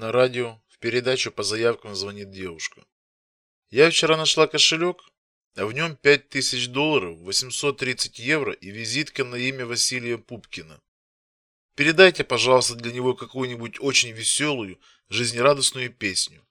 На радио в передачу по заявкам звонит девушка. Я вчера нашла кошелек, а в нем пять тысяч долларов, 830 евро и визитка на имя Василия Пупкина. Передайте, пожалуйста, для него какую-нибудь очень веселую, жизнерадостную песню.